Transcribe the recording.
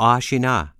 Ashina